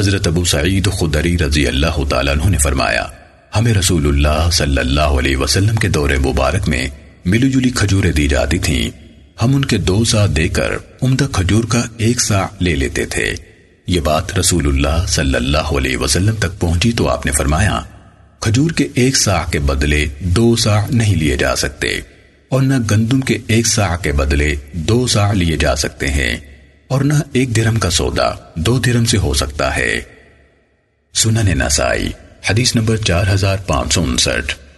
حضرت ابو سعید خدری رضی اللہ تعالیٰ عنہ نے فرمایا، ہمیں رسول اللہ صلی اللہ علیہ وسلم کے دور مبارک میں ملی جلی کھجوریں دی جاتی تھیں۔ ہم ان کے دو سا دے کر عمدہ کھجور کا ایک سا لے لیتے تھے۔ یہ بات رسول اللہ صلی اللہ علیہ وسلم تک پہنچی تو آپ نے فرمایا، کھجور کے ایک سا کے بدلے دو سا نہیں لیے جا سکتے، اور نہ گندم کے ایک سا کے بدلے دو سا لیے جا سکتے ہیں۔ اور نہ ایک درم کا سودا، دو درم سے ہو سکتا ہے۔ سنن نسائی، حدیث نمبر چار ہزار پانچ سو انسٹھ۔